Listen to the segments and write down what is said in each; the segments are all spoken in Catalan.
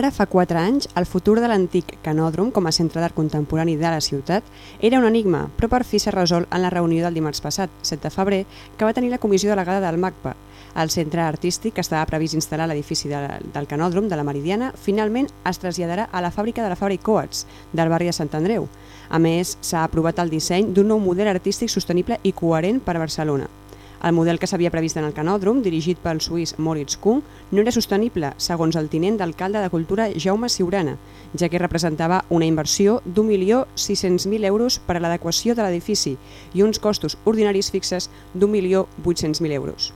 Ara fa 4 anys, el futur de l'antic Canòdrom com a centre d'art contemporani de la ciutat era un enigma, però per fi s'ha resolt en la reunió del dimarts passat, 7 de febrer, que va tenir la comissió delegada del MACPA. El centre artístic que estava previst instal·lar l'edifici de, del Canòdrom de la Meridiana finalment es traslladarà a la fàbrica de la Fàbrica Coats, del barri de Sant Andreu. A més, s'ha aprovat el disseny d'un nou model artístic sostenible i coherent per a Barcelona. El model que s'havia previst en el canòdrom, dirigit pel suís Moritz Kuhn, no era sostenible, segons el tinent d'alcalde de Cultura Jaume Siurana, ja que representava una inversió d'1.600.000 euros per a l'adequació de l'edifici i uns costos ordinaris fixes d'1.800.000 euros.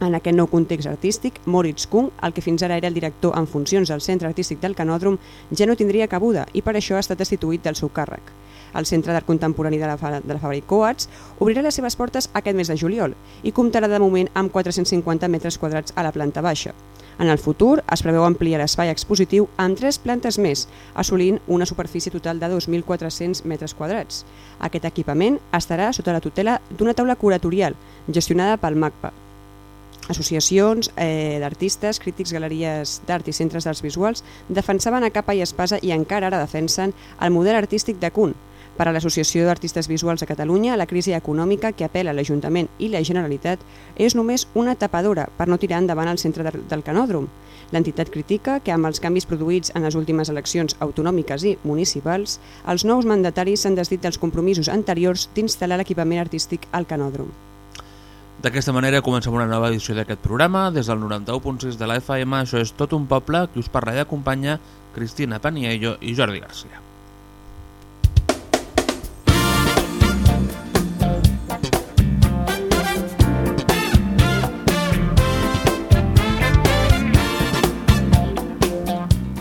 En aquest nou context artístic, Moritz Kuhn, el que fins ara era el director en funcions del Centre Artístic del Canòdrom, ja no tindria cabuda i per això ha estat destituït del seu càrrec el Centre d'Art Contemporani de la, de la Coats, obrirà les seves portes aquest mes de juliol i comptarà de moment amb 450 metres quadrats a la planta baixa. En el futur es preveu ampliar l'espai expositiu amb tres plantes més, assolint una superfície total de 2.400 metres quadrats. Aquest equipament estarà sota la tutela d'una taula curatorial gestionada pel MACPA, associacions eh, d'artistes, crítics, galeries d'art i centres d'arts visuals defensaven a capa i espasa i encara ara defensen el model artístic de Kuhn, per a l'Associació d'Artistes Visuals de Catalunya, la crisi econòmica que apela l'Ajuntament i la Generalitat és només una tapadora per no tirar endavant el centre del canòdrom. L'entitat critica que amb els canvis produïts en les últimes eleccions autonòmiques i municipals, els nous mandataris s'han desdit dels compromisos anteriors d'instal·lar l'equipament artístic al canòdrom. D'aquesta manera comencem una nova edició d'aquest programa. Des del 91.6 de la FM, això és Tot un poble, que us parla i acompanya Cristina Paniello i Jordi Garcia.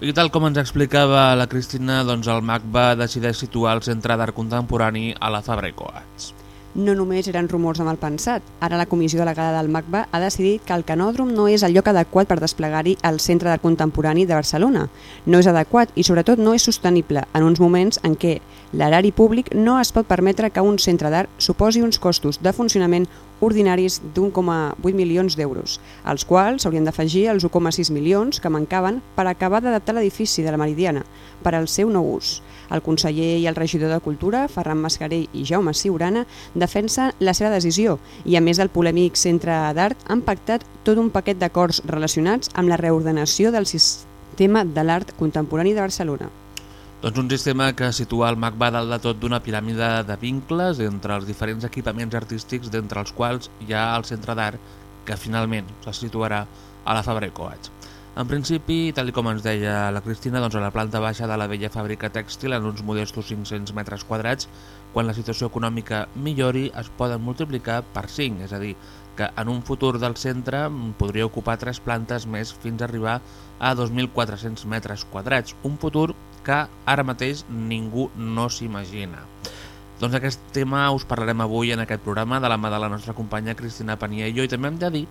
I tal com ens explicava la Cristina, doncs el MAC va decidir situar el Centre d'Art Contemporani a la Fabra i Coats no només eren rumors amb el pensat. Ara la comissió delegada del MACBA ha decidit que el canòdrom no és el lloc adequat per desplegar-hi el Centre d'Art Contemporani de Barcelona. No és adequat i sobretot no és sostenible en uns moments en què l'erari públic no es pot permetre que un centre d'art suposi uns costos de funcionament ordinaris d'1,8 milions d'euros, als quals s'haurien d'afegir els 1,6 milions que mancaven per acabar d'adaptar l'edifici de la Meridiana per al seu nou ús. El conseller i el regidor de Cultura, Ferran Mascarell i Jaume Siurana, defensen la seva decisió i, a més del polèmic Centre d'Art, han pactat tot un paquet d'acords relacionats amb la reordenació del sistema de l'art contemporani de Barcelona. Doncs un sistema que situa el MAC va dalt de tot d'una piràmide de vincles entre els diferents equipaments artístics d'entre els quals hi ha el centre d'art que finalment se situarà a la Fabra Coats. En principi, tal com ens deia la Cristina, doncs a la planta baixa de la vella fàbrica tèxtil en uns modestos 500 metres quadrats, quan la situació econòmica millori es poden multiplicar per 5, és a dir, que en un futur del centre podria ocupar tres plantes més fins a arribar a 2.400 metres quadrats, un futur que ara mateix ningú no s'imagina. Doncs aquest tema us parlarem avui en aquest programa de la mà de la nostra companya Cristina Paniello i també hem de dir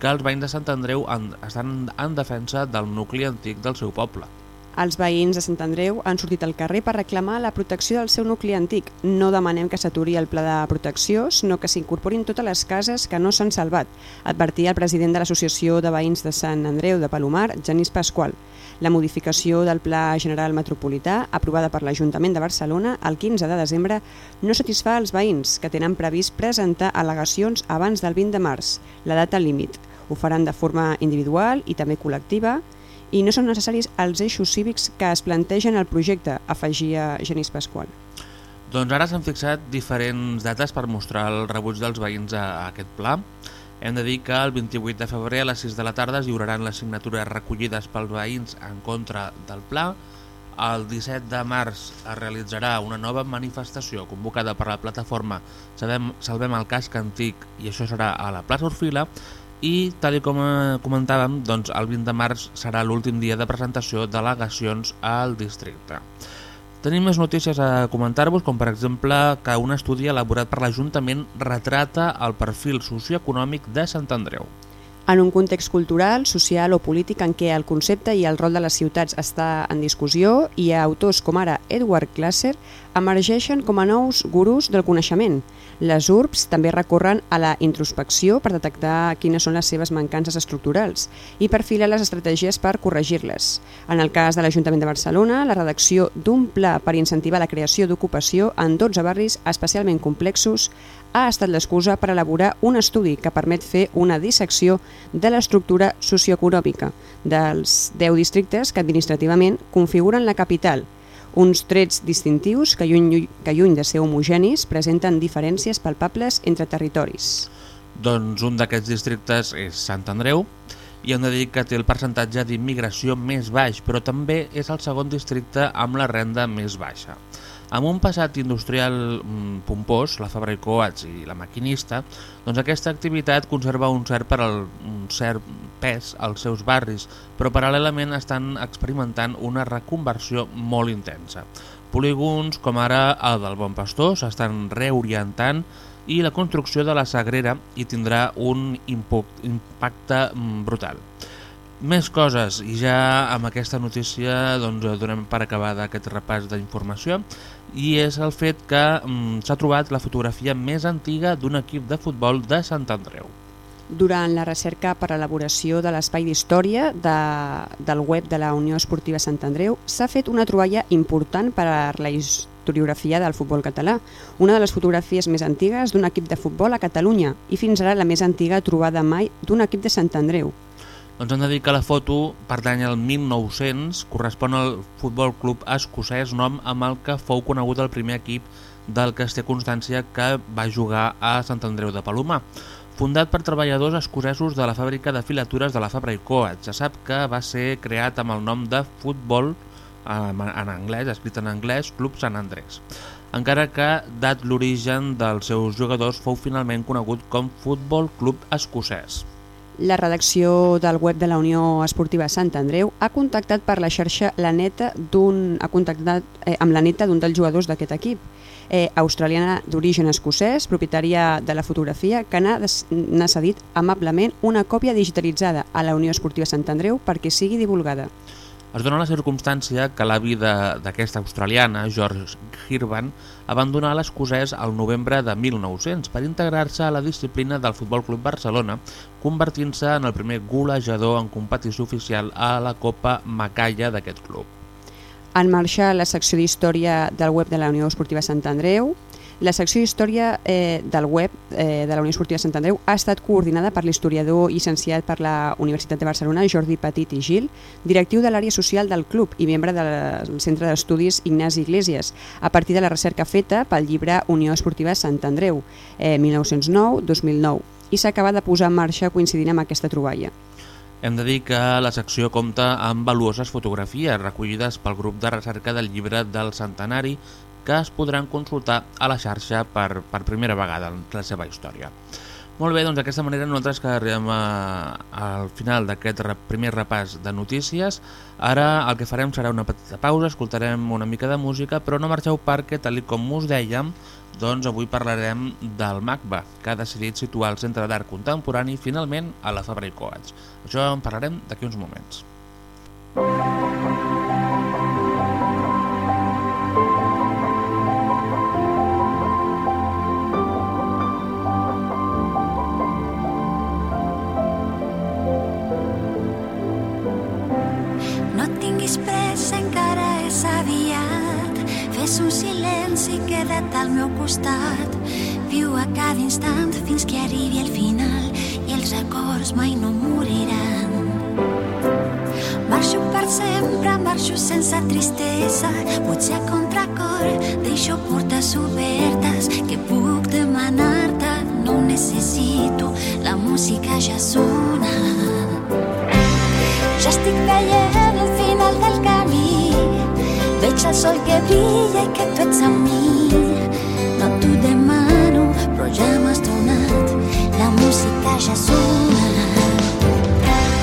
que els veïns de Sant Andreu estan en defensa del nucli antic del seu poble. Els veïns de Sant Andreu han sortit al carrer per reclamar la protecció del seu nucli antic. No demanem que s'aturi el pla de protecció, sinó que s'incorporin totes les cases que no s'han salvat, advertia el president de l'Associació de Veïns de Sant Andreu de Palomar, Genís Pasqual. La modificació del Pla General Metropolità, aprovada per l'Ajuntament de Barcelona el 15 de desembre, no satisfà els veïns que tenen previst presentar al·legacions abans del 20 de març, la data límit. Ho faran de forma individual i també col·lectiva i no són necessaris els eixos cívics que es plantegen al projecte, afegia Genís Pasqual. Doncs ara s'han fixat diferents dates per mostrar el rebuig dels veïns a aquest pla. Hem de dir que el 28 de febrer a les 6 de la tarda es lliuraran les signatures recollides pels veïns en contra del pla. El 17 de març es realitzarà una nova manifestació convocada per la plataforma Salvem, el casc antic i això serà a la plaça Orfila i tal com eh, comentàvem doncs el 20 de març serà l'últim dia de presentació d'al·legacions al districte. Tenim més notícies a comentar-vos, com per exemple que un estudi elaborat per l'Ajuntament retrata el perfil socioeconòmic de Sant Andreu. En un context cultural, social o polític en què el concepte i el rol de les ciutats està en discussió, hi ha autors com ara Edward Klasser emergeixen com a nous gurus del coneixement. Les URBs també recorren a la introspecció per detectar quines són les seves mancances estructurals i perfilar les estratègies per corregir-les. En el cas de l'Ajuntament de Barcelona, la redacció d'un pla per incentivar la creació d'ocupació en 12 barris especialment complexos ha estat l'excusa per elaborar un estudi que permet fer una dissecció de l'estructura socioeconòmica dels 10 districtes que administrativament configuren la capital, uns trets distintius que lluny, que lluny de ser homogenis presenten diferències palpables entre territoris. Doncs un d'aquests districtes és Sant Andreu i hem de dir que té el percentatge d'immigració més baix, però també és el segon districte amb la renda més baixa. Amb un passat industrial mm, pompós, la Fabra i Coats i la maquinista, doncs aquesta activitat conserva un cert, per al, un cert pes als seus barris, però paral·lelament estan experimentant una reconversió molt intensa. Polígons com ara el del Bon Pastor s'estan reorientant i la construcció de la Sagrera hi tindrà un impacte mm, brutal. Més coses, i ja amb aquesta notícia doncs, donem per acabar aquest repàs d'informació i és el fet que mm, s'ha trobat la fotografia més antiga d'un equip de futbol de Sant Andreu. Durant la recerca per a l'elaboració de l'espai d'història de, del web de la Unió Esportiva Sant Andreu s'ha fet una troballa important per a la historiografia del futbol català, una de les fotografies més antigues d'un equip de futbol a Catalunya i fins ara la més antiga trobada mai d'un equip de Sant Andreu. Doncs hem de dir que la foto pertany al 1900, correspon al Futbol Club Escocès, nom amb el que fou conegut el primer equip del que es té constància que va jugar a Sant Andreu de Palomar. Fundat per treballadors escocesos de la fàbrica de filatures de la Fabra i Coats, ja sap que va ser creat amb el nom de Futbol en anglès, escrit en anglès, Club Sant Andrés. Encara que, dat l'origen dels seus jugadors, fou finalment conegut com Futbol Club Escocès. La redacció del web de la Unió Esportiva Sant Andreu ha contactat per la xarxa la neta ha contactat eh, amb la neta d'un dels jugadors d'aquest equip, eh, australiana d'origen escocès, propietària de la fotografia, que n'ha cedit amablement una còpia digitalitzada a la Unió Esportiva Sant Andreu perquè sigui divulgada. Es dona la circumstància que l'avi d'aquesta australiana, George Hirvan, abandonà l'escocès al novembre de 1900 per integrar-se a la disciplina del Futbol Club Barcelona, convertint-se en el primer golejador en competició oficial a la Copa Macalla d'aquest club. En marxa la secció d'història del web de la Unió Esportiva Sant Andreu, la secció d'història eh, del web eh, de la Unió Esportiva Sant Andreu ha estat coordinada per l'historiador llicenciat per la Universitat de Barcelona, Jordi Petit i Gil, directiu de l'àrea social del club i membre del Centre d'Estudis Ignasi Iglesias, a partir de la recerca feta pel llibre Unió Esportiva Sant Andreu, eh, 1909-2009, i s'acaba de posar en marxa coincidint amb aquesta troballa. Hem de dir que la secció compta amb valuoses fotografies recollides pel grup de recerca del llibre del centenari que es podran consultar a la xarxa per, per primera vegada en la seva història. Molt bé, doncs d'aquesta manera nosaltres que arribem a, al final d'aquest primer repàs de notícies. Ara el que farem serà una petita pausa, escoltarem una mica de música, però no marxeu perquè, tal com us dèiem, doncs avui parlarem del MACBA, que ha decidit situar el Centre d'Art Contemporani finalment a la Fabra i Coats. Això en parlarem d'aquí uns moments. Música queda't al meu costat. Viu a cada instant fins que arribi el final i els records mai no moriran. Marxo per sempre, marxo sense tristesa, potser a contracor, deixo portes obertes que puc demanar-te, no ho necessito, la música ja sona. Ja estic veient el final del camí, veig el sol que brilla i que tu ets amb mi. música ja sona.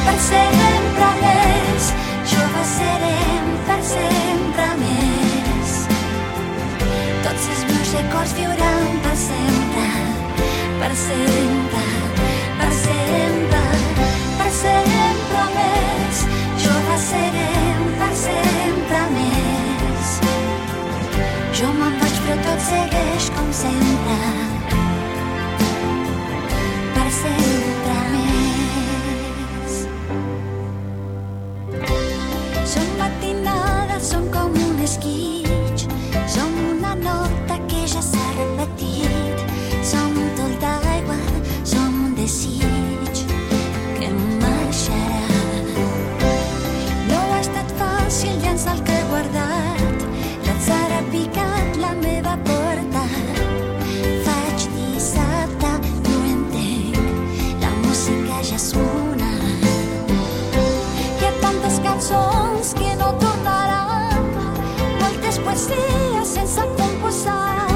Per sempre més, joves serem per sempre més. records viuran per sempre, per sempre, per sempre, per sempre més. Jove serem me'n vaig però tot segueix com sempre, per poesies sense composar.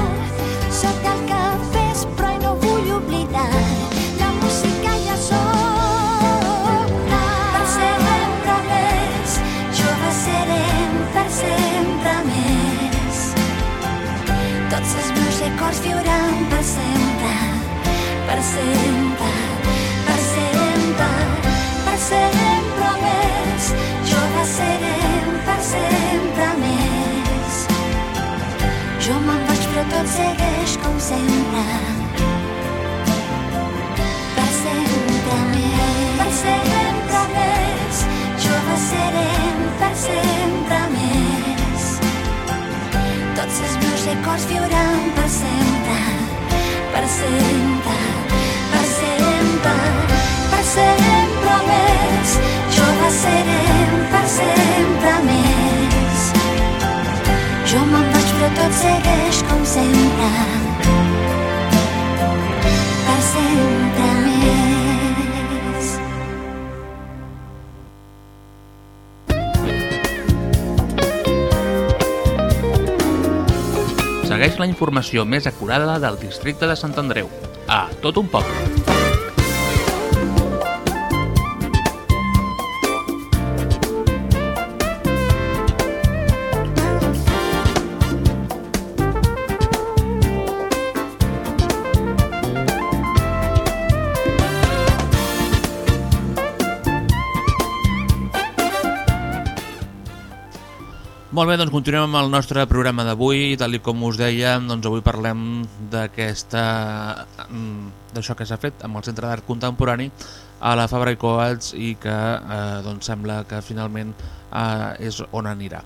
Sóc al capvespre i no vull oblidar, la música ja sona. Per sempre més, jove serem per sempre més. Tots els meus records viuran per sempre, per sempre, sempre, per sempre més. Jove serem per sempre Jo me'n vaig però tot segueix com sempre. Per sempre més, per sempre més. Jove serem per sempre més. Tots els meus records viuran per sempre, per sempre, tot segueix com sempre, per sempre més. Segueix la informació més acurada del districte de Sant Andreu. A tot un poble. Molt bé, doncs continuem amb el nostre programa d'avui. Tal com us dèiem, doncs avui parlem d'aquesta mm, d'això que s'ha fet amb el Centre d'Art Contemporani a la Fabra i Coats i que eh, doncs sembla que finalment eh, és on anirà.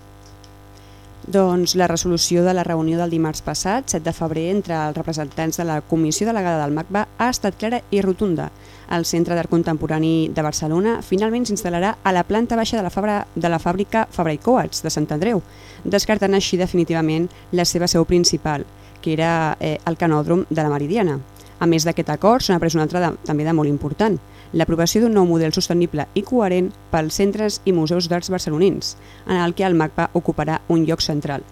Doncs la resolució de la reunió del dimarts passat, 7 de febrer, entre els representants de la Comissió Delegada del MACBA ha estat clara i rotunda. El Centre d'Art Contemporani de Barcelona finalment s'instal·larà a la planta baixa de la, fabra, de la fàbrica Fabra i Coats de Sant Andreu, descartant així definitivament la seva seu principal, que era eh, el canòdrom de la Meridiana. A més d'aquest acord, s'ha pres un altre de, també de molt important, l'aprovació d'un nou model sostenible i coherent pels centres i museus d'arts barcelonins, en el que el MACBA ocuparà un lloc central.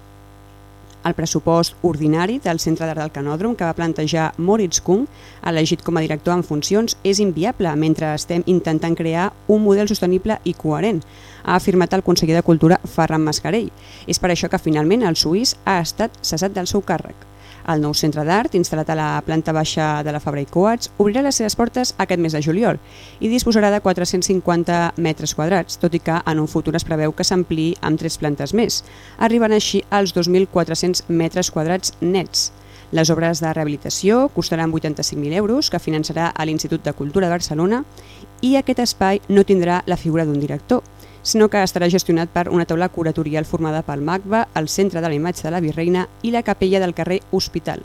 El pressupost ordinari del Centre d'Art del Canòdrom que va plantejar Moritz Kuhn, elegit com a director en funcions, és inviable mentre estem intentant crear un model sostenible i coherent, ha afirmat el conseller de Cultura Ferran Mascarell. És per això que finalment el suís ha estat cessat del seu càrrec. El nou centre d'art, instal·lat a la planta baixa de la Fabra i Coats, obrirà les seves portes aquest mes de juliol i disposarà de 450 metres quadrats, tot i que en un futur es preveu que s'ampliï amb tres plantes més, arribant així als 2.400 metres quadrats nets. Les obres de rehabilitació costaran 85.000 euros, que finançarà l'Institut de Cultura de Barcelona, i aquest espai no tindrà la figura d'un director, sinó que estarà gestionat per una taula curatorial formada pel MACBA, el Centre de la Imatge de la Virreina i la capella del carrer Hospital.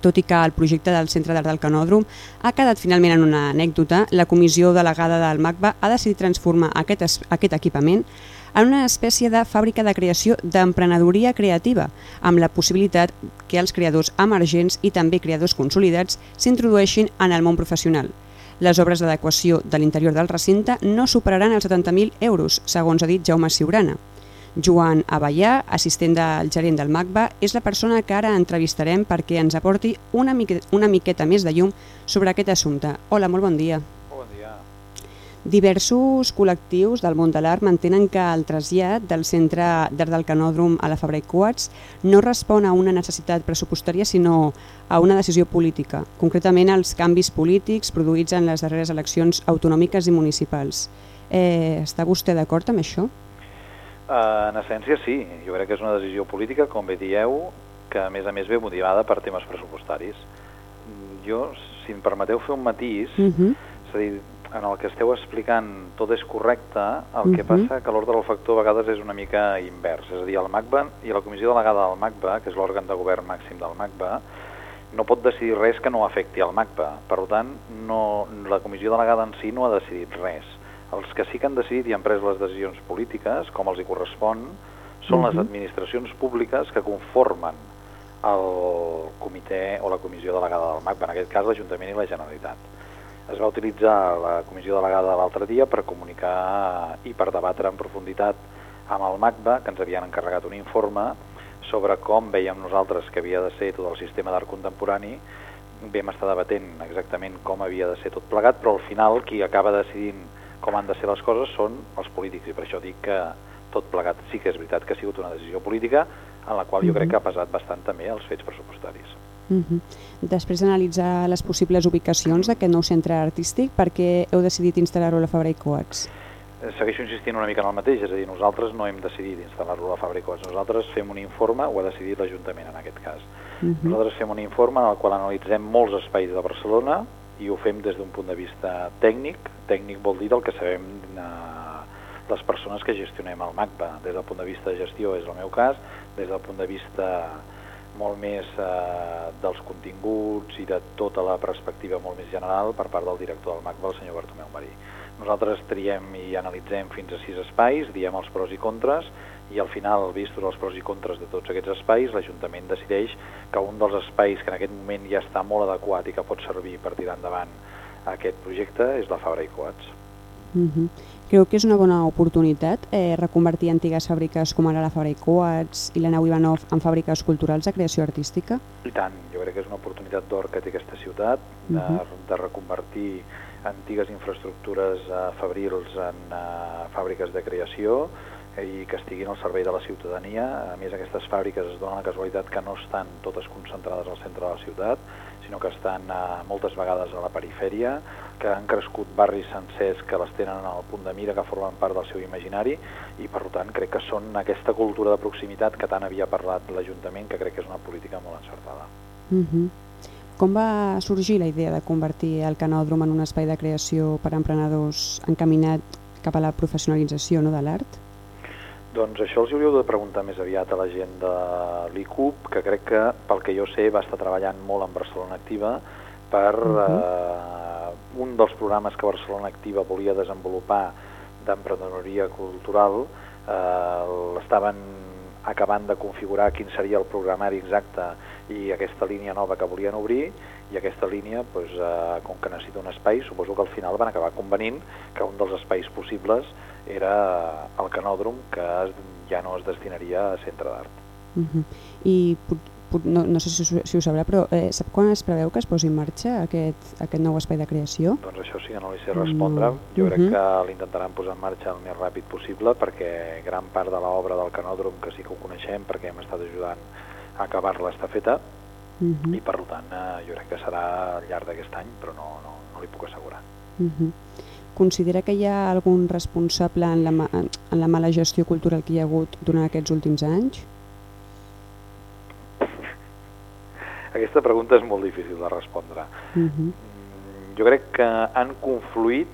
Tot i que el projecte del Centre d'Art del Canòdrom ha quedat finalment en una anècdota, la comissió delegada del MACBA ha decidit transformar aquest, es- aquest equipament en una espècie de fàbrica de creació d'emprenedoria creativa, amb la possibilitat que els creadors emergents i també creadors consolidats s'introdueixin en el món professional. Les obres d'adequació de l'interior del recinte no superaran els 70.000 euros, segons ha dit Jaume Siurana. Joan Avellà, assistent del gerent del MACBA, és la persona que ara entrevistarem perquè ens aporti una, mique, una miqueta més de llum sobre aquest assumpte. Hola, molt bon dia. Bon dia. Diversos col·lectius del món de l'art mantenen que el trasllat del Centre d'Art del Canòdrom a la Fabra i Coats no respon a una necessitat pressupostària sinó a una decisió política, concretament als canvis polítics produïts en les darreres eleccions autonòmiques i municipals. Eh, està vostè d'acord amb això? Uh, en essència sí, jo crec que és una decisió política, com bé dieu, que a més a més ve motivada per temes pressupostaris. Jo, si em permeteu fer un matís, uh Mhm. -huh. és a dir, en el que esteu explicant tot és correcte, el uh -huh. que Mhm. passa que l'ordre del factor a vegades és una mica invers. És a dir, el MACBA i la comissió delegada del MACBA, que és l'òrgan de govern màxim del MACBA, no pot decidir res que no afecti al MACBA. Per tant, no, la comissió delegada en si no ha decidit res. Els que sí que han decidit i han pres les decisions polítiques, com els hi correspon, són uh -huh. les administracions públiques que conformen el comitè o la comissió delegada del MACBA, en aquest cas l'Ajuntament i la Generalitat. Es va utilitzar la comissió delegada l'altre dia per comunicar i per debatre en profunditat amb el MACBA, que ens havien encarregat un informe sobre com veiem nosaltres que havia de ser tot el sistema d'art contemporani, vam estar debatent exactament com havia de ser tot plegat, però al final qui acaba decidint com han de ser les coses són els polítics, i per això dic que tot plegat sí que és veritat que ha sigut una decisió política en la qual jo crec que ha pesat bastant també els fets pressupostaris. Uh -huh. Després d'analitzar les possibles ubicacions d'aquest nou centre artístic, per què heu decidit instal·lar-ho a la Fabra i Coats? Segueixo insistint una mica en el mateix, és a dir, nosaltres no hem decidit instal·lar-lo a la Coats, nosaltres fem un informe, ho ha decidit l'Ajuntament en aquest cas. Uh -huh. Nosaltres fem un informe en el qual analitzem molts espais de Barcelona i ho fem des d'un punt de vista tècnic. Tècnic vol dir del que sabem eh, les persones que gestionem el MACBA. Des del punt de vista de gestió és el meu cas, des del punt de vista molt més eh, dels continguts i de tota la perspectiva molt més general per part del director del MACBA, el senyor Bartomeu Marí. Nosaltres triem i analitzem fins a sis espais, diem els pros i contres, i al final, vistos els pros i contres de tots aquests espais, l'Ajuntament decideix que un dels espais que en aquest moment ja està molt adequat i que pot servir per tirar endavant aquest projecte és la Fabra i Coats. Uh -huh. Creu que és una bona oportunitat eh, reconvertir antigues fàbriques com ara la Fabra i Coats i la Nau Ivanov en fàbriques culturals de creació artística? I tant, jo crec que és una oportunitat d'or que té aquesta ciutat, de, uh -huh. de reconvertir antigues infraestructures eh, fabrils en eh, fàbriques de creació i que estiguin al servei de la ciutadania. A més, aquestes fàbriques es donen la casualitat que no estan totes concentrades al centre de la ciutat, sinó que estan eh, moltes vegades a la perifèria, que han crescut barris sencers que les tenen al punt de mira, que formen part del seu imaginari, i per tant crec que són aquesta cultura de proximitat que tant havia parlat l'Ajuntament, que crec que és una política molt encertada. -huh. Com va sorgir la idea de convertir el canòdrom en un espai de creació per a emprenedors encaminat cap a la professionalització no, de l'art? Doncs això els hauríeu de preguntar més aviat a la gent de l'ICUP, que crec que, pel que jo sé, va estar treballant molt en Barcelona Activa per uh -huh. eh, un dels programes que Barcelona Activa volia desenvolupar d'emprenedoria cultural, eh, l'estaven acabant de configurar quin seria el programari exacte i aquesta línia nova que volien obrir i aquesta línia, doncs, eh, com que necessita un espai, suposo que al final van acabar convenint que un dels espais possibles era el canòdrom que es, ja no es destinaria a centre d'art. Uh -huh. I pot, pot, no, no sé si, si ho sabrà, però eh, sap quan es preveu que es posi en marxa aquest, aquest nou espai de creació? Doncs això sí que no li sé respondre. Mm. Jo crec Uh -huh. que l'intentaran posar en marxa el més ràpid possible perquè gran part de l'obra del canòdrom, que sí que ho coneixem perquè hem estat ajudant acabar-la, està feta Uh -huh. i per tant eh, jo crec que serà al llarg d'aquest any, però no, no, no li puc assegurar. Uh -huh. Considera que hi ha algun responsable en la, en la mala gestió cultural que hi ha hagut durant aquests últims anys? Aquesta pregunta és molt difícil de respondre. Uh -huh. Mm, Jo crec que han confluït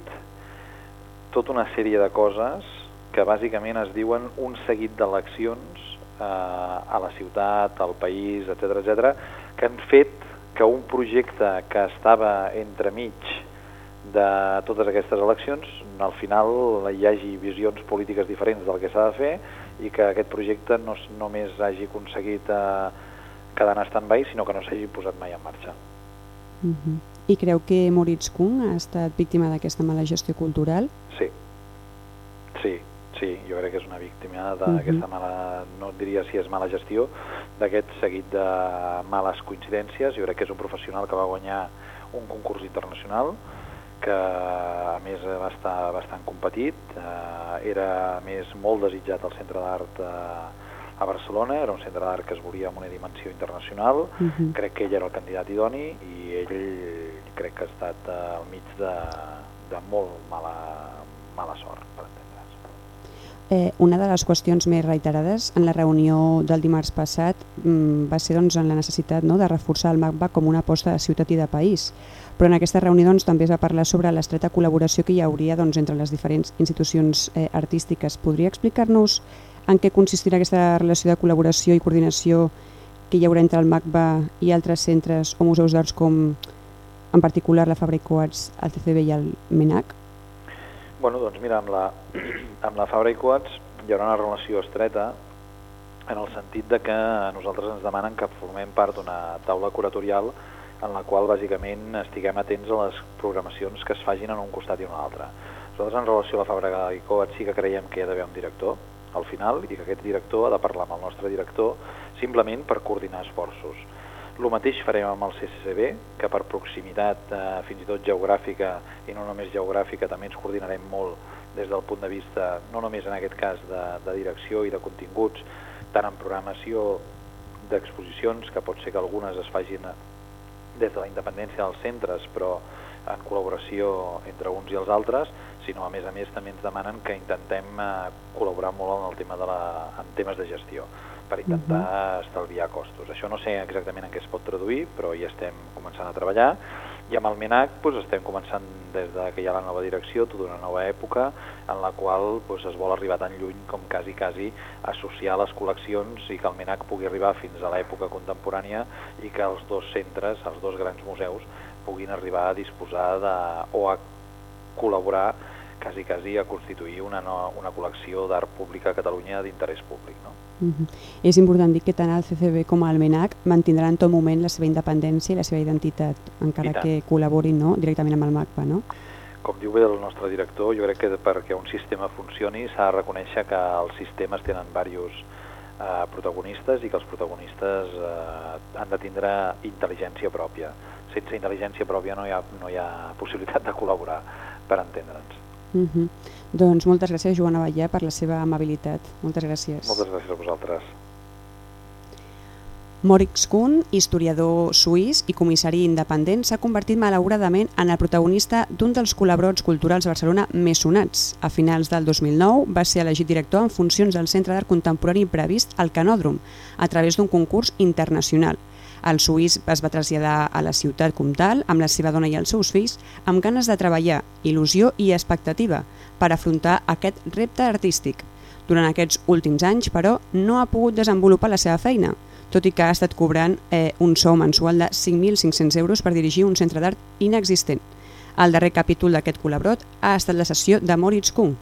tota una sèrie de coses que bàsicament es diuen un seguit d'eleccions eh, a la ciutat, al país, etc etc, que han fet que un projecte que estava entremig de totes aquestes eleccions, al final hi hagi visions polítiques diferents del que s'ha de fer i que aquest projecte no només hagi aconseguit eh, quedar en stand-by, sinó que no s'hagi posat mai en marxa. Uh -huh. I creu que Moritz Kuhn ha estat víctima d'aquesta mala gestió cultural? Sí, sí, sí, jo crec que és una víctima Mhm. d'aquesta mala, no diria si és mala gestió, d'aquest seguit de males coincidències. Jo crec que és un professional que va guanyar un concurs internacional, que a més va estar bastant competit, eh, era a més molt desitjat al centre d'art eh, a Barcelona, era un centre d'art que es volia amb una dimensió internacional, uh -huh. crec que ell era el candidat idoni i ell crec que ha estat eh, al mig de, de molt mala, mala sort, per. Eh, una de les qüestions més reiterades en la reunió del dimarts passat mm, va ser doncs, en la necessitat no, de reforçar el MACBA com una aposta de ciutat i de país però en aquesta reunió doncs, també es va parlar sobre l'estreta col·laboració que hi hauria doncs, entre les diferents institucions eh, artístiques. Podria explicar-nos en què consistirà aquesta relació de col·laboració i coordinació que hi haurà entre el MACBA i altres centres o museus d'arts com en particular la Fabra i Coats, el TCB i el MENAC? Bueno, doncs mira, amb la, amb la Fabra i Coats hi haurà una relació estreta en el sentit de que nosaltres ens demanen que formem part d'una taula curatorial en la qual bàsicament estiguem atents a les programacions que es fagin en un costat i en un altre. Nosaltres en relació a la Fàbrica i Coat sí que creiem que hi ha d'haver un director al final i que aquest director ha de parlar amb el nostre director simplement per coordinar esforços. El mateix farem amb el CCCB, que per proximitat eh, fins i tot geogràfica i no només geogràfica també ens coordinarem molt des del punt de vista, no només en aquest cas de, de direcció i de continguts, tant en programació d'exposicions, que pot ser que algunes es fagin des de la independència dels centres, però en col·laboració entre uns i els altres, sinó a més a més també ens demanen que intentem eh, col·laborar molt en el tema de la, en temes de gestió per intentar uh -huh. estalviar costos. Això no sé exactament en què es pot traduir, però hi estem començant a treballar i amb el MENAC doncs, estem començant des de que hi ha la nova direcció, tota una nova època en la qual doncs, es vol arribar tan lluny com quasi, quasi associar les col·leccions i que el MENAC pugui arribar fins a l'època contemporània i que els dos centres, els dos grans museus, puguin arribar a disposar de, o a col·laborar quasi, quasi a constituir una, no, una col·lecció d'art públic a Catalunya d'interès públic. No? Uh -huh. És important dir que tant el CCB com el MENAC mantindran en tot moment la seva independència i la seva identitat, encara que col·laborin no, directament amb el MACPA, no? Com diu bé el nostre director, jo crec que perquè un sistema funcioni s'ha de reconèixer que els sistemes tenen diversos eh, protagonistes i que els protagonistes eh, han de tindre intel·ligència pròpia. Sense intel·ligència pròpia no hi ha, no hi ha possibilitat de col·laborar, per entendre'ns. Uh -huh. Doncs moltes gràcies, Joana Vallà, per la seva amabilitat. Moltes gràcies. Moltes gràcies a vosaltres. Moritz Kuhn, historiador suís i comissari independent, s'ha convertit malauradament en el protagonista d'un dels col·laborats culturals de Barcelona més sonats. A finals del 2009 va ser elegit director en funcions del Centre d'Art Contemporani previst al Canòdrom, a través d'un concurs internacional. El suís es va traslladar a la ciutat comtal amb la seva dona i els seus fills amb ganes de treballar, il·lusió i expectativa per afrontar aquest repte artístic. Durant aquests últims anys, però, no ha pogut desenvolupar la seva feina, tot i que ha estat cobrant eh, un sou mensual de 5.500 euros per dirigir un centre d'art inexistent. El darrer capítol d'aquest col·labrot ha estat la sessió de Moritz Kuhn,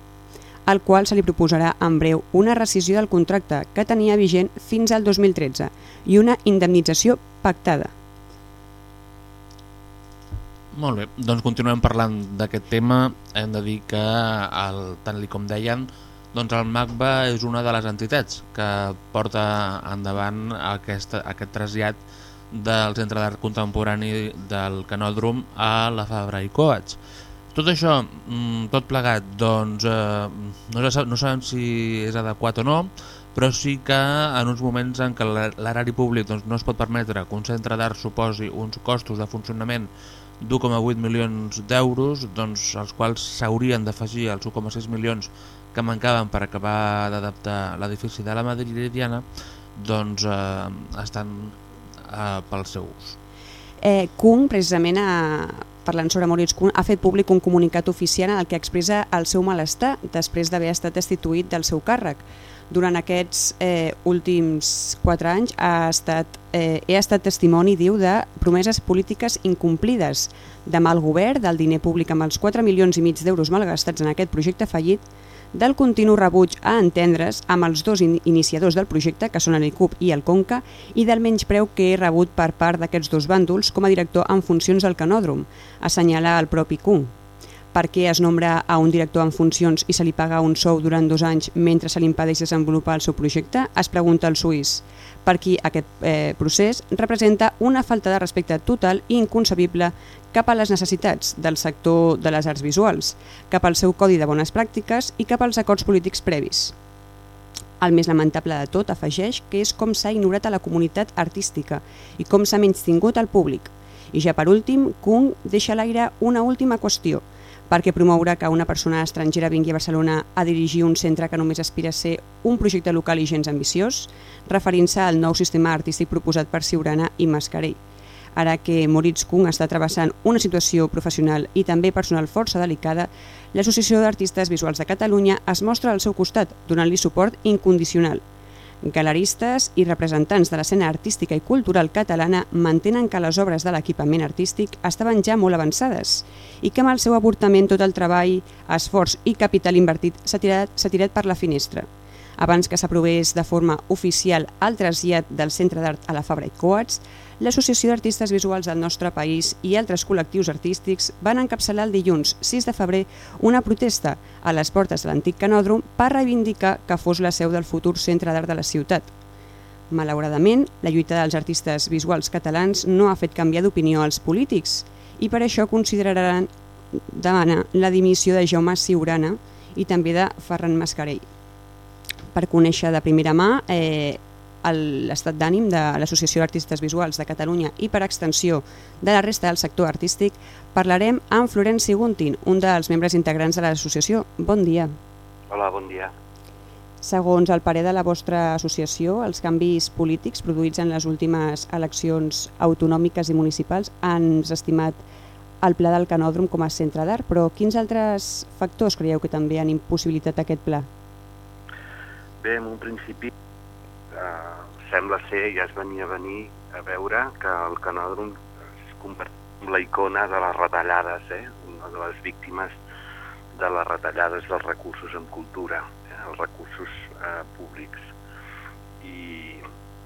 al qual se li proposarà en breu una rescisió del contracte que tenia vigent fins al 2013 i una indemnització pactada. Molt bé, doncs continuem parlant d'aquest tema. Hem de dir que, el, tant li com deien, doncs el MACBA és una de les entitats que porta endavant aquest, aquest trasllat del Centre d'Art Contemporani del Canòdrom a la Fabra i Coats. Tot això, mm, tot plegat, doncs eh, no, no sabem si és adequat o no, però sí que en uns moments en què l'erari públic doncs, no es pot permetre que un centre d'art suposi uns costos de funcionament d'1,8 milions d'euros, doncs, els quals s'haurien d'afegir els 1,6 milions que mancaven per acabar d'adaptar l'edifici de la Madridiana, doncs eh, estan eh, pel seu ús. Eh, Kuhn, precisament, a, parlant sobre Moritz Kuhn, ha fet públic un comunicat oficial en el que expressa el seu malestar després d'haver estat destituït del seu càrrec durant aquests eh, últims quatre anys ha estat, eh, he estat testimoni, diu, de promeses polítiques incomplides, de mal govern, del diner públic amb els 4 milions i mig d'euros malgastats en aquest projecte fallit, del continu rebuig a entendre's amb els dos in iniciadors del projecte, que són el i el Conca, i del menyspreu que he rebut per part d'aquests dos bàndols com a director en funcions del canòdrom, assenyala el propi CUN. Per què es nombra a un director en funcions i se li paga un sou durant dos anys mentre se li impedeix desenvolupar el seu projecte? Es pregunta el suís. Per qui aquest eh, procés representa una falta de respecte total i inconcebible cap a les necessitats del sector de les arts visuals, cap al seu codi de bones pràctiques i cap als acords polítics previs. El més lamentable de tot afegeix que és com s'ha ignorat a la comunitat artística i com s'ha menystingut al públic. I ja per últim, Kung deixa a l'aire una última qüestió – perquè promoure que una persona estrangera vingui a Barcelona a dirigir un centre que només aspira a ser un projecte local i gens ambiciós, referint-se al nou sistema artístic proposat per Siurana i Mascarell. Ara que Moritz Kung està travessant una situació professional i també personal força delicada, l'Associació d'Artistes Visuals de Catalunya es mostra al seu costat, donant-li suport incondicional – Galeristes i representants de l'escena artística i cultural catalana mantenen que les obres de l'equipament artístic estaven ja molt avançades i que amb el seu avortament tot el treball, esforç i capital invertit s'ha tirat, tirat per la finestra. Abans que s'aprovés de forma oficial el trasllat del Centre d'Art a la Fabra i Coats, l'Associació d'Artistes Visuals del nostre país i altres col·lectius artístics van encapçalar el dilluns 6 de febrer una protesta a les portes de l'antic canòdrom per reivindicar que fos la seu del futur Centre d'Art de la ciutat. Malauradament, la lluita dels artistes visuals catalans no ha fet canviar d'opinió als polítics i per això consideraran demanar la dimissió de Jaume Siurana i també de Ferran Mascarell. Per conèixer de primera mà eh, l'estat d'ànim de l'Associació d'Artistes Visuals de Catalunya i per extensió de la resta del sector artístic, parlarem amb Florenci Guntin, un dels membres integrants de l'associació. Bon dia. Hola, bon dia. Segons el parer de la vostra associació, els canvis polítics produïts en les últimes eleccions autonòmiques i municipals han estimat el pla del Canòdrom com a centre d'art, però quins altres factors creieu que també han impossibilitat aquest pla? Bé, en un principi eh, sembla ser, ja es venia a venir a veure que el canòdrom es convertit en la icona de les retallades, eh? una de les víctimes de les retallades dels recursos en cultura, eh? els recursos eh, públics. I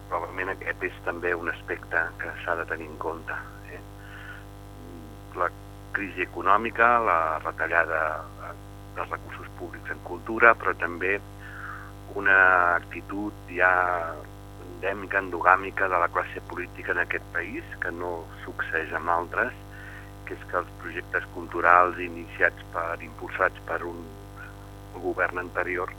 probablement aquest és també un aspecte que s'ha de tenir en compte. Eh? La crisi econòmica, la retallada dels recursos públics en cultura, però també una actitud ja endèmica, endogàmica de la classe política en aquest país, que no succeeix amb altres, que és que els projectes culturals iniciats per, impulsats per un govern anterior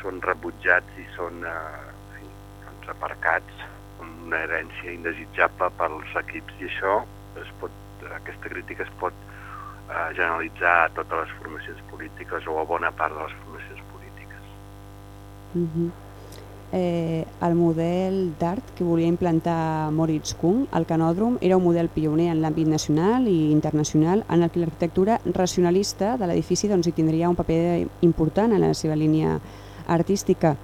són rebutjats i són eh, en fi, doncs aparcats una herència indesitjable pels equips i això es pot, aquesta crítica es pot eh, generalitzar a totes les formacions polítiques o a bona part de les formacions polítiques Uh -huh. Eh, el model d'art que volia implantar Moritz Kuhn al Canòdrom era un model pioner en l'àmbit nacional i internacional en el que l'arquitectura racionalista de l'edifici doncs, hi tindria un paper important en la seva línia artística.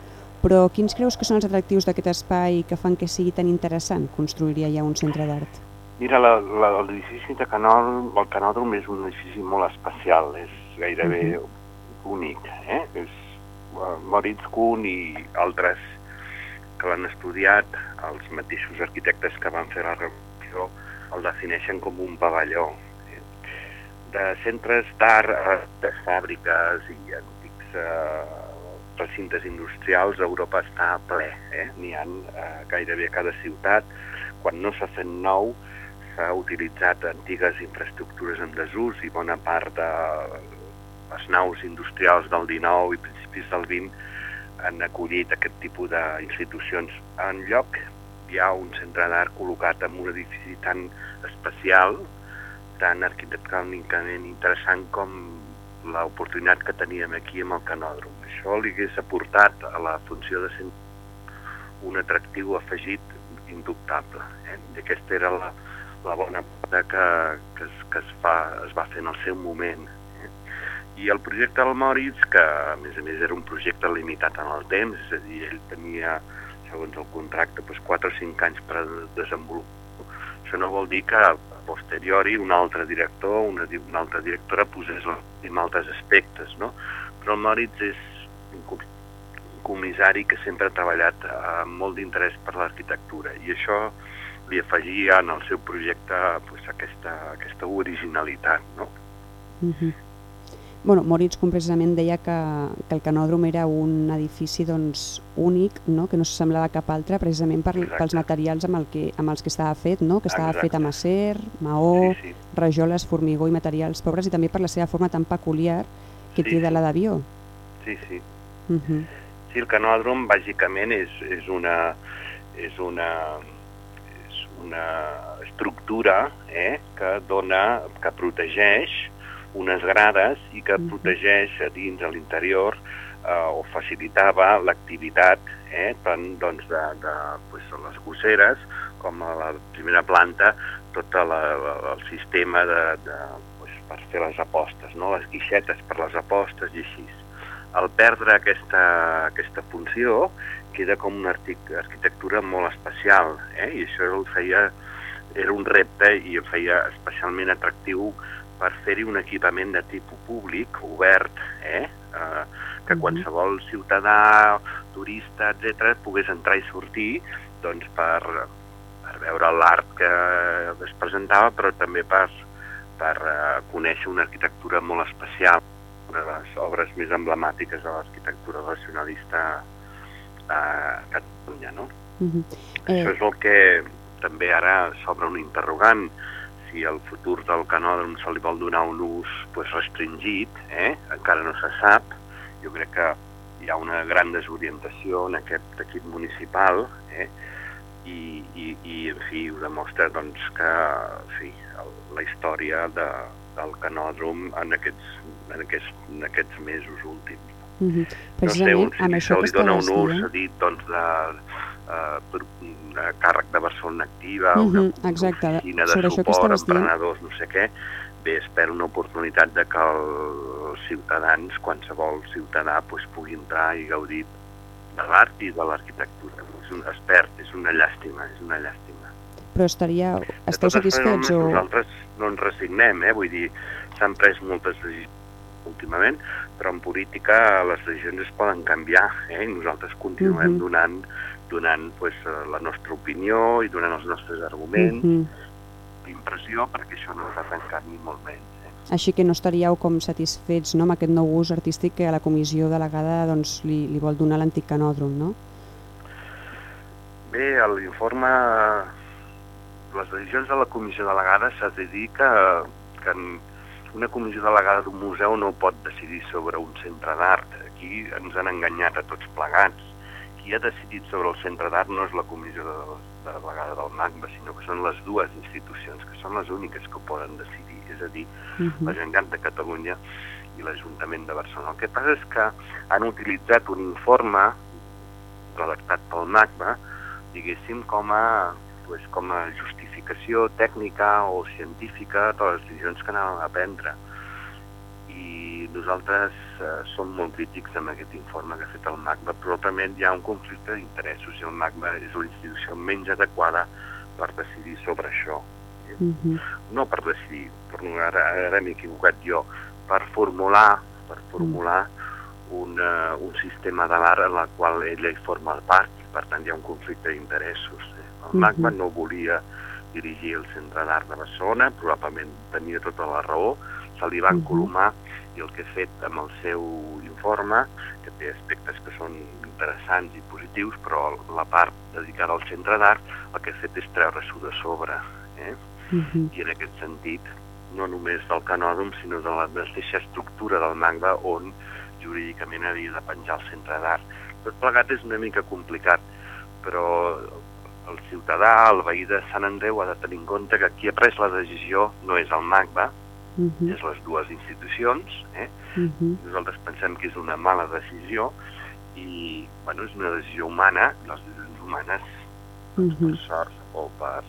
Però quins creus que són els atractius d'aquest espai que fan que sigui tan interessant construir ja un centre d'art? Mira, l'edifici de Canòdrom, el Canòdrom és un edifici molt especial, és gairebé uh -huh. únic. Eh? És Moritz Kuhn i altres que l'han estudiat, els mateixos arquitectes que van fer la revolució el defineixen com un pavelló de centres d'art, eh, de fàbriques i antics eh, recintes industrials, Europa està ple. Eh? N'hi ha eh, gairebé a cada ciutat. Quan no s'ha fet nou, s'ha utilitzat antigues infraestructures en desús i bona part de les naus industrials del 19 i principis del 20 han acollit aquest tipus d'institucions. En lloc hi ha un centre d'art col·locat en un edifici tan especial, tan arquitectònicament interessant com l'oportunitat que teníem aquí amb el canòdrom. Això li hagués aportat a la funció de ser un atractiu afegit indubtable. Eh? Aquesta era la, la bona part que, que, es, que es, fa, es va fer en el seu moment i el projecte del Moritz, que a més a més era un projecte limitat en el temps, és a dir, ell tenia, segons el contracte, doncs 4 o 5 anys per desenvolupar. Això no vol dir que a posteriori un altre director, una, una altra directora posés en altres aspectes, no? Però el Moritz és un comissari que sempre ha treballat amb molt d'interès per l'arquitectura i això li afegia en el seu projecte pues, aquesta, aquesta originalitat, no? -huh bueno, Moritz precisament deia que, que el canòdrom era un edifici doncs, únic, no? que no s'assemblava a cap altre, precisament per, Exacte. pels materials amb, el que, amb els que estava fet, no? que estava Exacte. fet amb acer, maó, Sí, sí. rajoles, formigó i materials pobres, i també per la seva forma tan peculiar que Sí, té de la d'avió. Sí, sí. Uh -huh. Sí, el canòdrom bàsicament és, és una és una és una estructura eh, que dona, que protegeix unes grades i que protegeix a dins, a l'interior, eh, o facilitava l'activitat eh, tant doncs, de, de pues, les gosseres com a la primera planta tot la, la, el sistema de, de, pues, per fer les apostes, no? les guixetes per les apostes i així. Al perdre aquesta, aquesta funció queda com una arquitectura molt especial eh? i això el feia, era un repte i el feia especialment atractiu per fer-hi un equipament de tipus públic, obert, eh? Eh, que Mhm. qualsevol ciutadà, turista, etc pogués entrar i sortir doncs, per, per veure l'art que es presentava, però també per, per eh, conèixer una arquitectura molt especial, una de les obres més emblemàtiques de l'arquitectura racionalista a Catalunya. No? Uh -huh. Això és el que també ara s'obre un interrogant si el futur del canòdrom se li vol donar un ús pues, restringit, eh? encara no se sap. Jo crec que hi ha una gran desorientació en aquest equip municipal eh? I, i, i, en fi, ho demostra doncs, que en fi, el, la història de, del canòdrom en aquests, en aquests, en aquests mesos últims Uh -huh. no sé, un, si amb això que li dona un ús, s'ha dit, doncs, de, uh, per, de càrrec de Barcelona Activa, Mhm, una, una exacte, oficina de sobre suport, emprenedors, no sé què, bé, espero una oportunitat de que els ciutadans, qualsevol ciutadà, pues, pugui entrar i gaudir de l'art i de l'arquitectura. És un expert, és una llàstima, és una llàstima. Però estaria... Esteu satisfets o...? Nosaltres no ens resignem, eh? vull dir, s'han pres moltes decisions últimament, però en política les decisions es poden canviar, eh? i nosaltres continuem Mhm. donant, donant pues, eh, la nostra opinió i donant els nostres arguments, Uh -huh. d'impressió, perquè això no s'ha tancat ni molt menys. Eh? Així que no estaríeu com satisfets no, amb aquest nou ús artístic que a la comissió delegada doncs, li, li vol donar l'antic canòdrom, no? Bé, l'informe, les decisions de la comissió delegada s'ha de dir que, que una comissió delegada d'un museu no pot decidir sobre un centre d'art. Aquí ens han enganyat a tots plegats. Qui ha decidit sobre el centre d'art no és la comissió de, de delegada del MACBA, sinó que són les dues institucions, que són les úniques que ho poden decidir, és a dir, Uh la -huh. Generalitat de Catalunya i l'Ajuntament de Barcelona. El que passa és que han utilitzat un informe redactat pel MACBA, diguéssim, com a, pues, com a justificació tècnica o científica de les decisions que anaven a prendre. I nosaltres eh, som molt crítics amb aquest informe que ha fet el MACBA, però també hi ha un conflicte d'interessos i el MACBA és la institució menys adequada per decidir sobre això Uh -huh. no per decidir, per ara, ara m'he equivocat jo, per formular, per formular un, uh, un sistema de l'art en la qual ella hi forma part, i per tant hi ha un conflicte d'interessos. Eh? El Mhm. MACBA no volia dirigir el Centre d'Art de Barcelona, probablement tenia tota la raó, se li va Mhm. encolomar i el que ha fet amb el seu informe, que té aspectes que són interessants i positius, però la part dedicada al Centre d'Art el que ha fet és treure-s'ho de sobre. Eh? Uh -huh. i en aquest sentit no només del canòdrom sinó de la mateixa estructura del MACBA on jurídicament havia de penjar el centre d'art. Tot plegat és una mica complicat, però el ciutadà, el veí de Sant Andreu ha de tenir en compte que qui ha pres la decisió no és el MACBA, Uh -huh. és les dues institucions, eh? Uh -huh. nosaltres pensem que és una mala decisió i bueno, és una decisió humana, les decisions humanes Uh per -huh. sort o per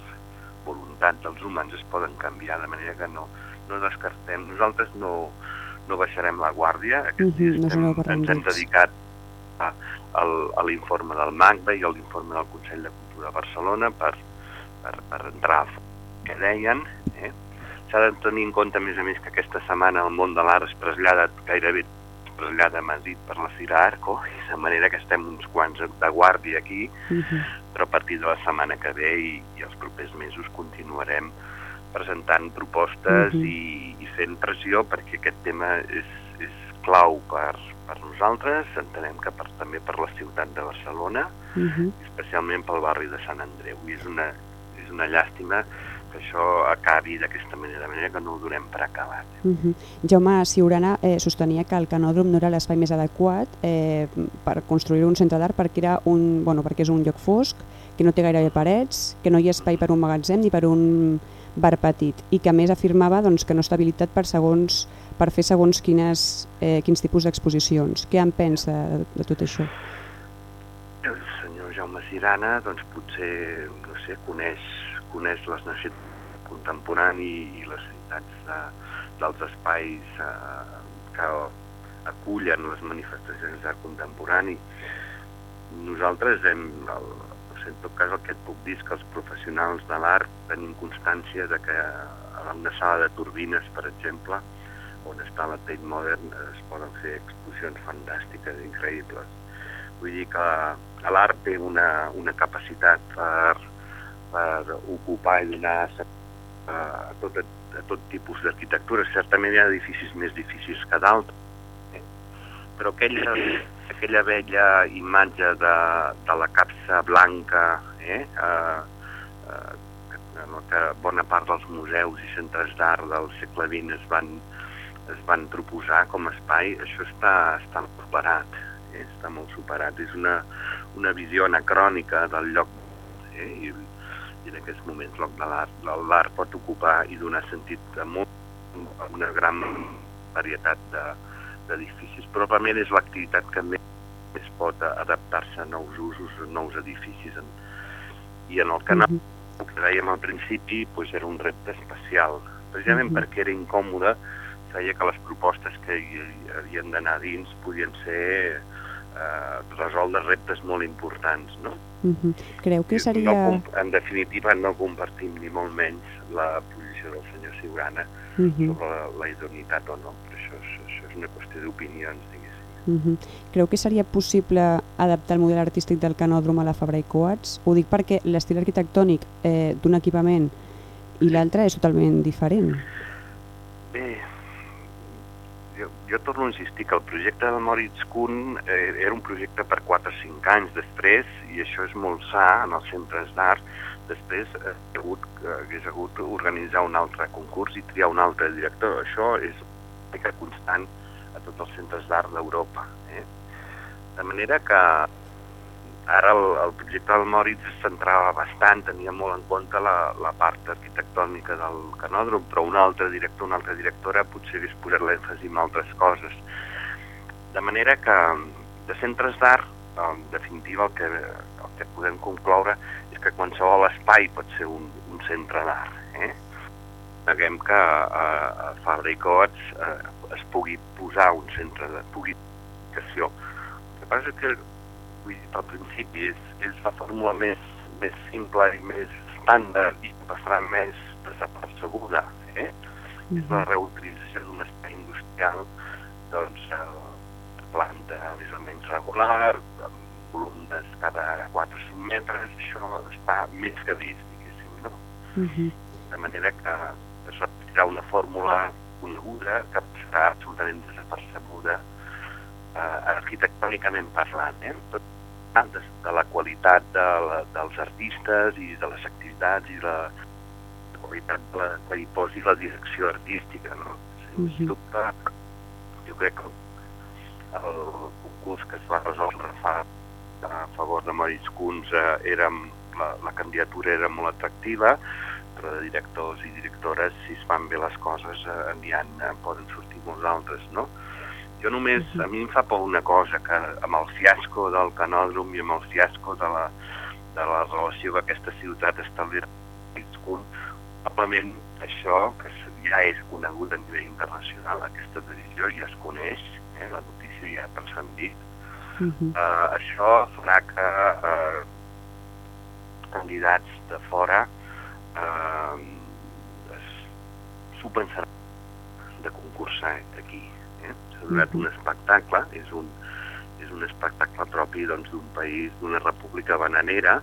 voluntat dels humans es poden canviar, de manera que no, no descartem. Nosaltres no, no baixarem la guàrdia, aquests dies no estem, sereu per ens hem dedicat a, al, a l'informe del MACBA i a l'informe del Consell de Cultura de Barcelona per, per, per entrar a que deien. Eh? S'ha de tenir en compte, a més a més, que aquesta setmana el món de l'art es trasllada gairebé trasllada a Madrid per la Fira Arco, i de manera que estem uns quants de guàrdia aquí, Uh -huh. però a partir de la setmana que ve i, i els propers mesos continuarem presentant propostes Mhm. i, i fent pressió perquè aquest tema és, és clau per, per nosaltres, entenem que per, també per la ciutat de Barcelona, Uh -huh. especialment pel barri de Sant Andreu. I és una, és una llàstima que això acabi d'aquesta manera, de manera que no ho donem per acabat. Uh -huh. Jaume Siurana eh, sostenia que el canòdrom no era l'espai més adequat eh, per construir un centre d'art perquè, era un, bueno, perquè és un lloc fosc, que no té gairebé parets, que no hi ha espai per un magatzem ni per un bar petit i que a més afirmava doncs, que no està habilitat per, segons, per fer segons quines, eh, quins tipus d'exposicions. Què en pensa de, de tot això? El senyor Jaume Cirana doncs, potser no sé, coneix, coneix les necessitats contemporani i les necessitats de, dels espais eh, que acullen les manifestacions d'art contemporani. Nosaltres hem, el, en tot cas el que et puc dir és que els professionals de l'art tenim constància de que a una sala de turbines, per exemple, on està la Tate Modern, es poden fer exposicions fantàstiques, increïbles. Vull dir que l'art té una, una capacitat per, per ocupar i donar a tot, a tot tipus d'arquitectura. Certament hi ha edificis més difícils que d'altres, eh? però aquella, aquella vella imatge de, de la capsa blanca, eh? Eh, eh, el que bona part dels museus i centres d'art del segle XX es van, es van proposar com a espai, això està, està superat, eh? està molt superat. És una, una visió anacrònica del lloc eh? I, i en aquests moments l'Art l'art pot ocupar i donar sentit a, molt, a una gran varietat d'edificis. De, Probablement és l'activitat que més, més pot adaptar-se a nous usos, a nous edificis. En, I en el canal, uh -huh. que dèiem al principi, doncs era un repte especial, precisament uh -huh. perquè era incòmode, feia que les propostes que hi havien d'anar dins podien ser eh, resoldre reptes molt importants, no? Uh -huh. Creu que seria... No, en definitiva, no compartim ni molt menys la posició del senyor Siurana uh -huh. sobre la, la idoneïtat o no, però això és, això és una qüestió d'opinions, diguéssim. Uh -huh. Creu que seria possible adaptar el model artístic del canòdrom a la Fabra i Coats? Ho dic perquè l'estil arquitectònic eh, d'un equipament i l'altre és totalment diferent. Bé, jo, torno a insistir que el projecte del Moritz Kuhn eh, era un projecte per 4 o 5 anys després, i això és molt sa en els centres d'art, després eh, hagut, eh, hagués hagut organitzar un altre concurs i triar un altre director. Això és una constant a tots els centres d'art d'Europa. Eh? De manera que ara el, el projecte del Moritz es centrava bastant, tenia molt en compte la, la part arquitectònica del canòdrom, però un altre director, una altra directora potser hagués posat l'èmfasi en altres coses. De manera que de centres d'art, en definitiva, el que, el que podem concloure és que qualsevol espai pot ser un, un centre d'art. Eh? Neguem que a, a Fabra i Coats eh, es pugui posar un centre de pugui El que passa és que vull dir, al principi és, és la fórmula més, més simple i més estàndard i passarà més desapercebuda. Eh? Mm -hmm. És la reutilització d'un espai industrial doncs, eh, planta més o menys regular, amb columnes cada 4 o 5 metres, això està més que vist, diguéssim, no? Mm -hmm. De manera que es repetirà una fórmula coneguda que serà absolutament desapercebuda eh, arquitectònicament parlant, eh? Tot de, de la qualitat de la, dels artistes i de les activitats i la, la qualitat de la, que hi posi la direcció artística, no? Sens uh -huh. dubte, jo crec que el concurs que es va resoldre fa a favor de Moritz Kunz eh, era, la, la candidatura era molt atractiva, però de directors i directores, si es fan bé les coses, eh, n'hi ha, eh, poden sortir molts altres, no? Jo només, a mi em fa por una cosa, que amb el fiasco del canòdrom i amb el fiasco de la, de la relació que aquesta ciutat establirà probablement això, que ja és conegut a nivell internacional, aquesta decisió ja es coneix, eh, la notícia ja ha transcendit, uh -huh. uh, això farà que uh, candidats de fora uh, s'ho pensaran de concursar aquí. S'ha donat un espectacle, és un, és un espectacle propi doncs, d'un doncs, país, d'una república bananera,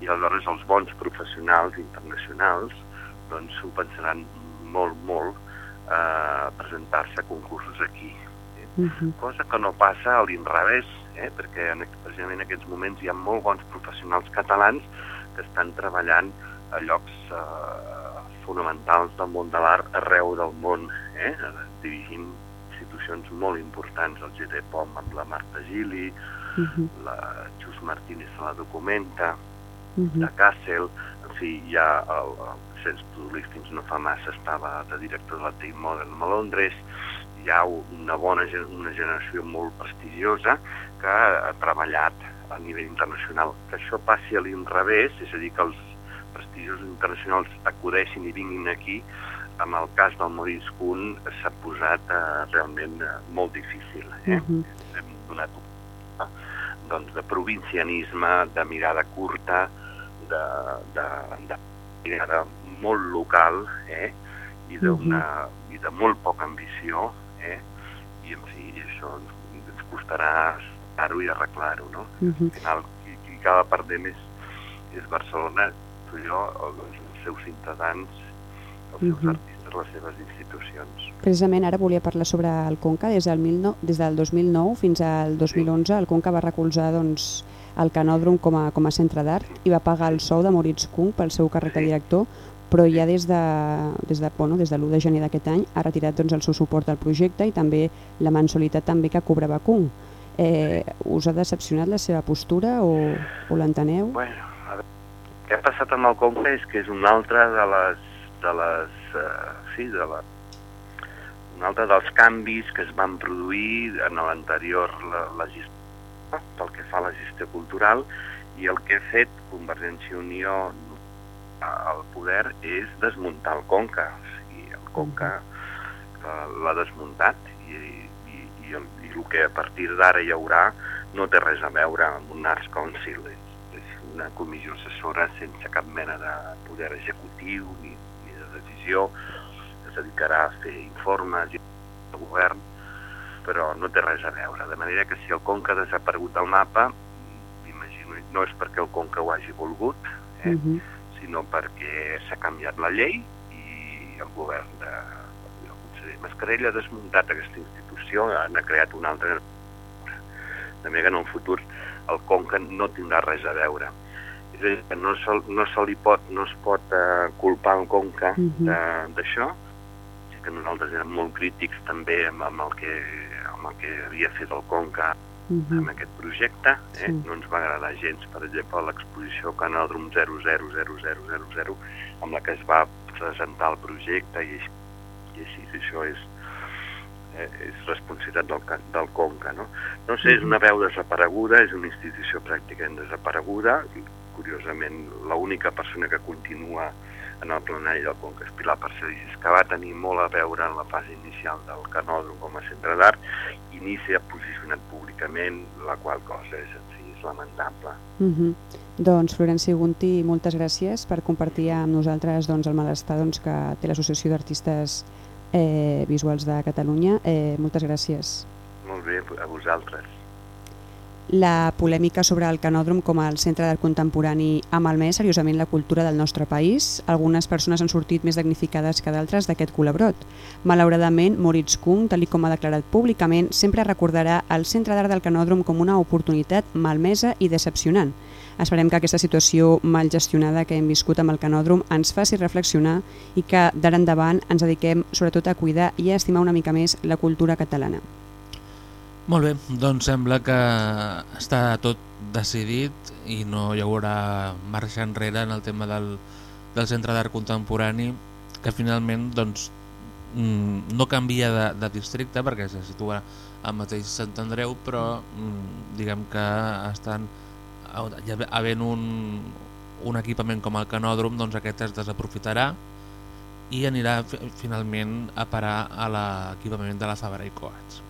i aleshores els bons professionals internacionals doncs pensaran molt, molt eh, presentar-se a concursos aquí. Eh? Uh -huh. cosa que no passa a l'inrevés, eh? perquè en, precisament en aquests moments hi ha molt bons professionals catalans que estan treballant a llocs eh, fonamentals del món de l'art arreu del món, eh? dirigint institucions molt importants, el GT POM amb la Marta Gili, uh -huh. la Xus Martínez se la documenta, uh -huh. la Kassel, en fi, ha el, el Cens Tudolí no fa massa estava de director de la Tate Modern a Londres, hi ha una bona una generació molt prestigiosa que ha treballat a nivell internacional. Que això passi a l'inrevés, és a dir, que els prestigiosos internacionals acudeixin i vinguin aquí, amb el cas del Maurice Kuhn s'ha posat eh, realment eh, molt difícil. Eh? Uh -huh. Hem donat doncs, de provincianisme, de mirada curta, de, de, de mirada molt local eh? i, una, uh -huh. i de molt poca ambició eh? i en fi, això ens, costarà estar-ho i arreglar-ho. No? Uh -huh. Al final, qui, qui acaba perdent és, és Barcelona, jo, els seus ciutadans, els seus uh -huh. artistes les seves institucions. Precisament ara volia parlar sobre el Conca. Des del, 19, des del 2009 fins al 2011 el Conca va recolzar doncs, el Canòdrom com a, com a centre d'art i va pagar el sou de Moritz Kung pel seu càrrec de director, però ja des de, des de, bueno, des de l'1 de gener d'aquest any ha retirat doncs, el seu suport al projecte i també la mensualitat també que cobrava Kung. Eh, us ha decepcionat la seva postura o, o l'enteneu? Bueno, el que ha passat amb el Conca és que és una altra de les, de les eh, sí, de la, un altre dels canvis que es van produir en l'anterior legislatura pel que fa a la gestió cultural i el que ha fet Convergència i Unió al poder és desmuntar el Conca. O sigui, el Conca eh, l'ha desmuntat i, i, i, el, i el que a partir d'ara hi haurà no té res a veure amb un Arts Council. És una comissió assessora sense cap mena de poder executiu ni, de decisió es dedicarà a fer informes i el govern, però no té res a veure. De manera que si el Conca ha desaparegut del mapa, imagino, no és perquè el Conca ho hagi volgut, eh, uh. -huh. sinó perquè s'ha canviat la llei i el govern de, el conseller Mascarell ha desmuntat aquesta institució, ha creat una altra de manera que en el futur el Conca no tindrà res a veure. És a dir, que no, se, no se li pot, no es pot uh, culpar el Conca uh mhm. -huh. d'això, que nosaltres érem molt crítics també amb, amb, el, que, amb el que havia fet el Conca uh -huh. amb aquest projecte. Eh? Sí. No ens va agradar gens, per exemple, l'exposició Canòdrom 000000 amb la que es va presentar el projecte i, i així, això és, eh, és responsabilitat del, del Conca. No, no sé, és una veu desapareguda, és una institució pràcticament desapareguda, curiosament l'única persona que continua en el plenari del Conca Espilar Parcedis, que va tenir molt a veure en la fase inicial del canòdrom com a centre d'art i ni s'ha posicionat públicament, la qual cosa és, en fi, és lamentable. Mhm. -huh. Doncs, Florenci Gunti, moltes gràcies per compartir amb nosaltres doncs, el malestar doncs, que té l'Associació d'Artistes eh, Visuals de Catalunya. Eh, moltes gràcies. Molt bé, a vosaltres la polèmica sobre el canòdrom com el centre d'art contemporani ha malmès seriosament la cultura del nostre país. Algunes persones han sortit més dignificades que d'altres d'aquest col·labrot. Malauradament, Moritz Kuhn, tal com ha declarat públicament, sempre recordarà el centre d'art del canòdrom com una oportunitat malmesa i decepcionant. Esperem que aquesta situació mal gestionada que hem viscut amb el canòdrom ens faci reflexionar i que d'ara endavant ens dediquem sobretot a cuidar i a estimar una mica més la cultura catalana. Molt bé, doncs sembla que està tot decidit i no hi haurà marxa enrere en el tema del, del Centre d'Art Contemporani que finalment doncs, mm, no canvia de, de districte perquè se situa al mateix Sant Andreu però mm, diguem que estan havent un, un equipament com el canòdrom doncs aquest es desaprofitarà i anirà finalment a parar a l'equipament de la Fabra i Coats.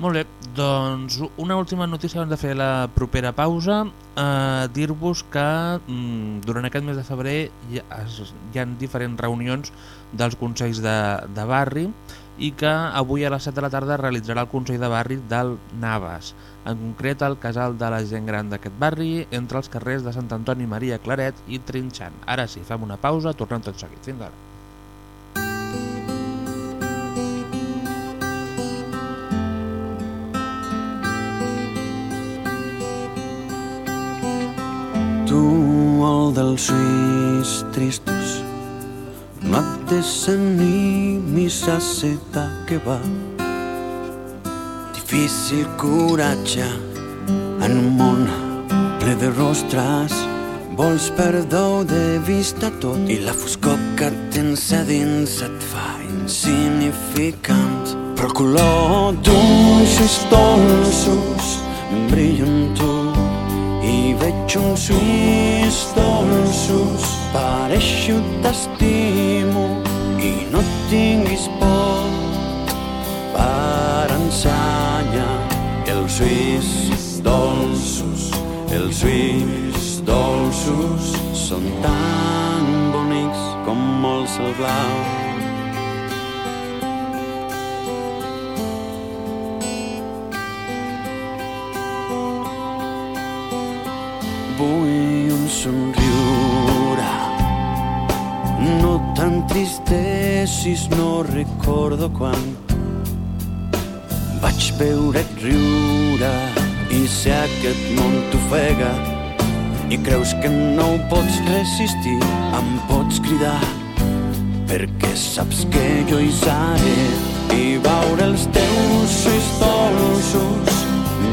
Molt bé, doncs una última notícia abans de fer la propera pausa. Eh, Dir-vos que mm, durant aquest mes de febrer hi ha, hi ha diferents reunions dels Consells de, de Barri i que avui a les 7 de la tarda realitzarà el Consell de Barri del Navas, en concret el casal de la gent gran d'aquest barri entre els carrers de Sant Antoni Maria Claret i Trinxant. Ara sí, fem una pausa, tornem tot seguit. Fins ara. Tu el dels suïs tristos. No et desanimis a seta que va. Difícil coratge en un món ple de rostres. Vols perdó de vista tot i la foscor que tens a dins et fa insignificant. Però color d'ulls dolços brillen tu veig uns ulls dolços pareixo t'estimo i no tinguis por per ensenyar els ulls dolços els ulls dolços són tan bonics com el cel blau t'entristecis, no recordo quan. Vaig veure't riure i que aquest món t'ofega. I creus que no ho pots resistir, em pots cridar. Perquè saps que jo hi seré i veure els teus ulls dolços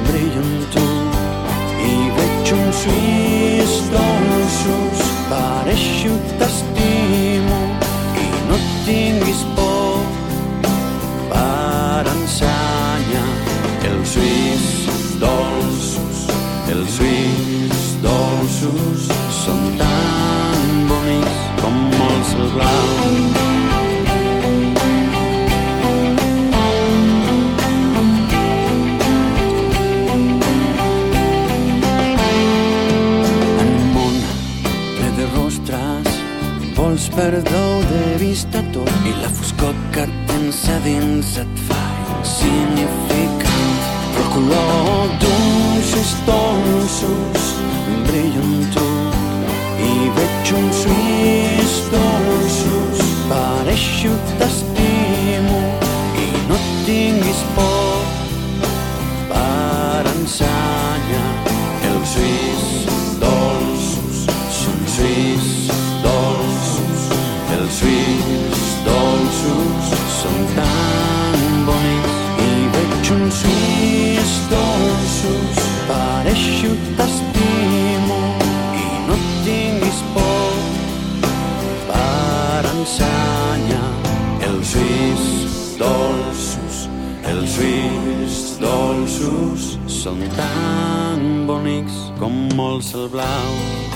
brillen tu. I veig uns ulls dolços pareixo no tinguis por per ensenyar els ulls dolços els ulls dolços són tan bonics com el cel perdó de vista tot i la foscor que tens a dins et fa insignificant però el color d'uns dolços brilla en tu i veig uns ulls dolços. Pareixo t'estimo i no tinguis por són tan bonics com el cel blau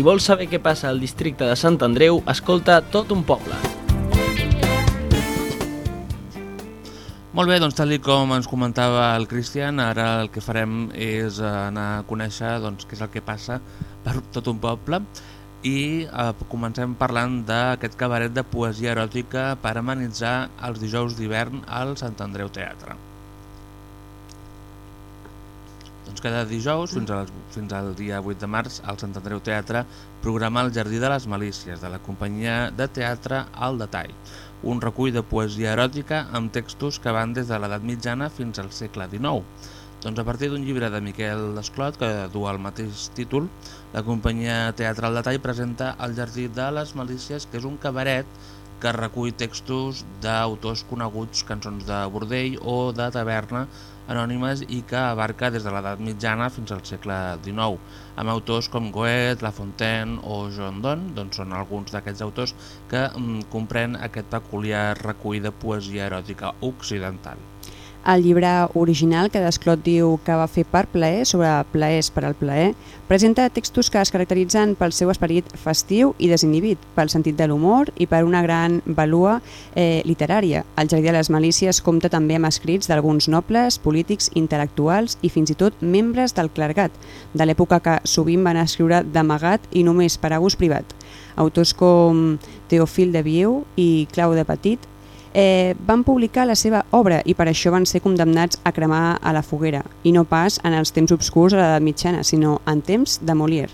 Si vols saber què passa al districte de Sant Andreu, escolta tot un poble. Molt bé, doncs tal com ens comentava el Cristian, ara el que farem és anar a conèixer doncs, què és el que passa per tot un poble i eh, comencem parlant d'aquest cabaret de poesia eròtica per amenitzar els dijous d'hivern al Sant Andreu Teatre. Doncs cada dijous, fins, al, fins al dia 8 de març, al Sant Andreu Teatre programa el Jardí de les Malícies, de la companyia de teatre Al Detall, un recull de poesia eròtica amb textos que van des de l'edat mitjana fins al segle XIX. Doncs a partir d'un llibre de Miquel Desclot, que du el mateix títol, la companyia Teatre Al Detall presenta el Jardí de les Malícies, que és un cabaret que recull textos d'autors coneguts, cançons de bordell o de taverna anònimes i que abarca des de l'edat mitjana fins al segle XIX, amb autors com Goethe, La Fontaine o John Donne, doncs són alguns d'aquests autors que mm, comprèn aquest peculiar recull de poesia eròtica occidental. El llibre original que Desclot diu que va fer per plaer, sobre plaers per al plaer, presenta textos que es caracteritzen pel seu esperit festiu i desinhibit, pel sentit de l'humor i per una gran valua eh, literària. El Jardí de les Malícies compta també amb escrits d'alguns nobles, polítics, intel·lectuals i fins i tot membres del clergat, de l'època que sovint van escriure d'amagat i només per a gust privat. Autors com Teofil de Vieu i Clau de Petit eh, van publicar la seva obra i per això van ser condemnats a cremar a la foguera, i no pas en els temps obscurs a l'edat mitjana, sinó en temps de Molière.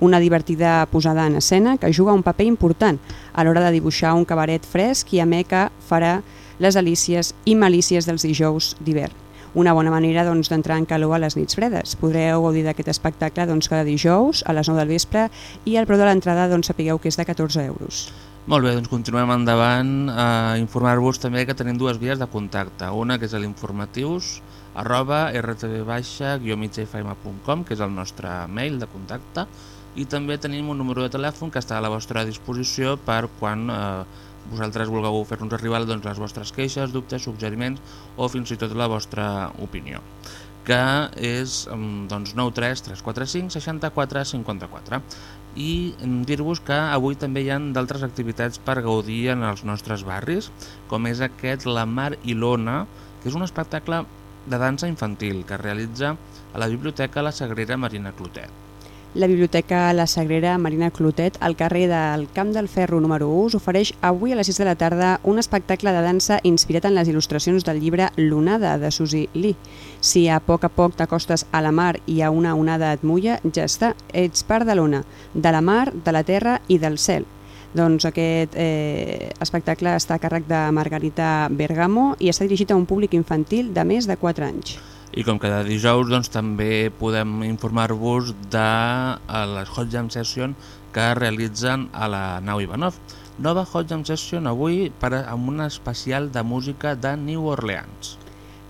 Una divertida posada en escena que juga un paper important a l'hora de dibuixar un cabaret fresc i que farà les alícies i malícies dels dijous d'hivern. Una bona manera doncs, d'entrar en calor a les nits fredes. Podreu gaudir d'aquest espectacle doncs, cada dijous a les 9 del vespre i el preu de l'entrada doncs, sapigueu que és de 14 euros. Molt bé, doncs continuem endavant a informar-vos també que tenim dues vies de contacte. Una que és l'informatius arroba rtv-migfm.com que és el nostre mail de contacte i també tenim un número de telèfon que està a la vostra disposició per quan eh, vosaltres vulgueu fer-nos arribar doncs, les vostres queixes, dubtes, suggeriments o fins i tot la vostra opinió que és doncs, 93 345 64 54 i dir-vos que avui també hi ha d'altres activitats per gaudir en els nostres barris com és aquest La Mar i l'Ona que és un espectacle de dansa infantil que es realitza a la Biblioteca La Sagrera Marina Clotet la Biblioteca La Sagrera Marina Clotet, al carrer del Camp del Ferro número 1, us ofereix avui a les 6 de la tarda un espectacle de dansa inspirat en les il·lustracions del llibre L'onada de Susi Lee. Si a poc a poc t'acostes a la mar i a una onada et mulla, ja està, ets part de l'ona, de la mar, de la terra i del cel. Doncs aquest eh, espectacle està a càrrec de Margarita Bergamo i està dirigit a un públic infantil de més de 4 anys. I com cada dijous doncs, també podem informar-vos de eh, les Hot Jam Session que realitzen a la nau Ivanov. Nova Hot Jam Session avui per, amb un especial de música de New Orleans.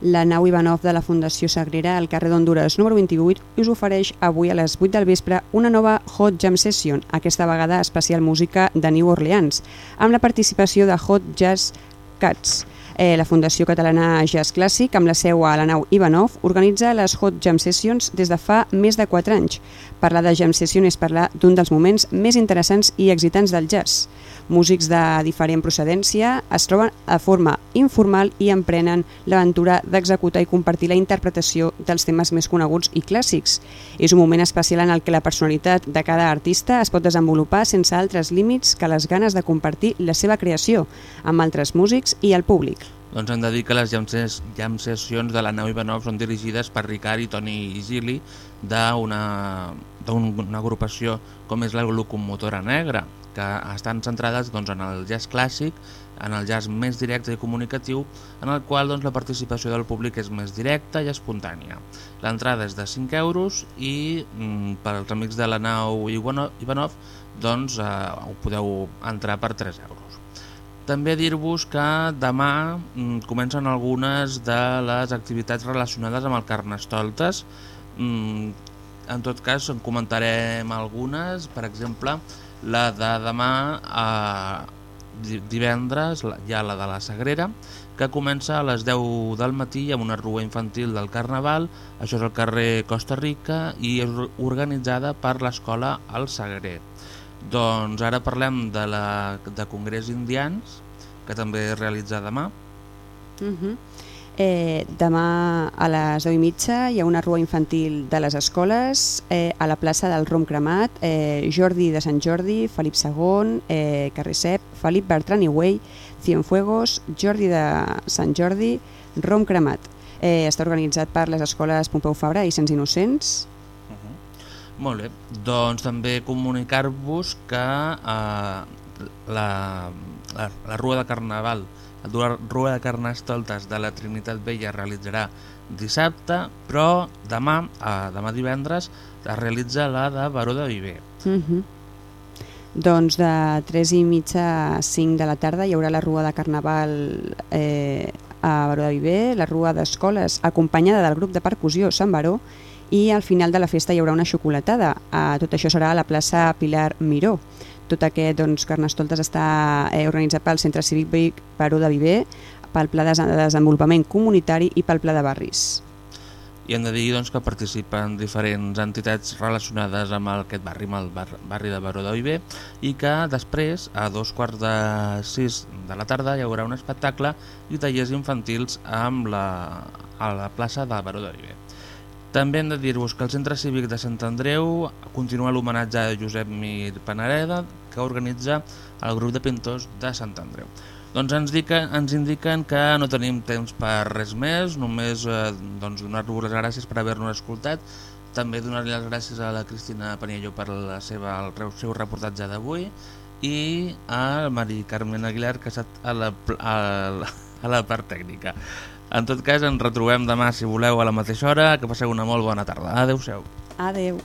La nau Ivanov de la Fundació Sagrera al carrer d'Honduras número 28 us ofereix avui a les 8 del vespre una nova Hot Jam Session, aquesta vegada especial música de New Orleans, amb la participació de Hot Jazz Cats, Eh, la Fundació Catalana Jazz Clàssic, amb la seu a la nau Ivanov, organitza les Hot Jam Sessions des de fa més de 4 anys. Parlar de Jam Session és parlar d'un dels moments més interessants i excitants del jazz. Músics de diferent procedència es troben de forma informal i emprenen l'aventura d'executar i compartir la interpretació dels temes més coneguts i clàssics. És un moment especial en el que la personalitat de cada artista es pot desenvolupar sense altres límits que les ganes de compartir la seva creació amb altres músics i el públic. Doncs hem de dir que les jam, ses jam sessions de la nau Ivanov són dirigides per Ricard i Toni Gili d'una agrupació com és la Locomotora Negra, que estan centrades doncs, en el jazz clàssic, en el jazz més directe i comunicatiu, en el qual doncs, la participació del públic és més directa i espontània. L'entrada és de 5 euros i mm, per als amics de la nau Ivanov doncs, eh, ho podeu entrar per 3 euros. També dir-vos que demà mm, comencen algunes de les activitats relacionades amb el Carnestoltes. Mm, en tot cas, en comentarem algunes, per exemple, la de demà a divendres, ha la de la Sagrera, que comença a les 10 del matí amb una rua infantil del Carnaval, això és al carrer Costa Rica i és organitzada per l'escola El Sagrer. Doncs ara parlem de, la, de Congrés Indians, que també es realitza demà. Uh mhm. -huh. eh, demà a les 10 i mitja hi ha una rua infantil de les escoles eh, a la plaça del Rom Cremat, eh, Jordi de Sant Jordi, Felip II, eh, Carrer Cep, Felip Bertran i Güell, Cienfuegos, Jordi de Sant Jordi, Rom Cremat. Eh, està organitzat per les escoles Pompeu Fabra i Sants Innocents, molt bé, doncs també comunicar-vos que eh, la, la, la Rua de Carnaval, la Rua de Carnestoltes de la Trinitat Vella es realitzarà dissabte, però demà, eh, demà divendres, es realitza la de Baró de Viver. Mhm. -huh. Doncs de 3 i mitja a 5 de la tarda hi haurà la Rua de Carnaval eh, a Baró de Viver, la Rua d'Escoles acompanyada del grup de percussió Sant Baró i al final de la festa hi haurà una xocolatada. Uh, tot això serà a la plaça Pilar Miró. Tot aquest doncs, Carnestoltes està eh, organitzat pel Centre Cívic Baró de Viver, pel Pla de Desenvolupament Comunitari i pel Pla de Barris. I hem de dir doncs, que participen diferents entitats relacionades amb aquest barri, amb el bar, barri de Baró de Viver, i que després, a dos quarts de sis de la tarda, hi haurà un espectacle i tallers infantils amb la, a la plaça de Baró de Viver. També hem de dir-vos que el Centre Cívic de Sant Andreu continua l'homenatge a Josep Mir Panareda que organitza el grup de pintors de Sant Andreu. Doncs ens, dica, ens indiquen que no tenim temps per res més, només eh, doncs, donar-vos les gràcies per haver-nos escoltat, també donar-li les gràcies a la Cristina Paniello per la seva, el seu reportatge d'avui i a Mari Carmen Aguilar que ha estat a la, a, la, a la part tècnica. En tot cas, ens retrobem demà, si voleu, a la mateixa hora. Que passeu una molt bona tarda. Adéu-siau. Adeu.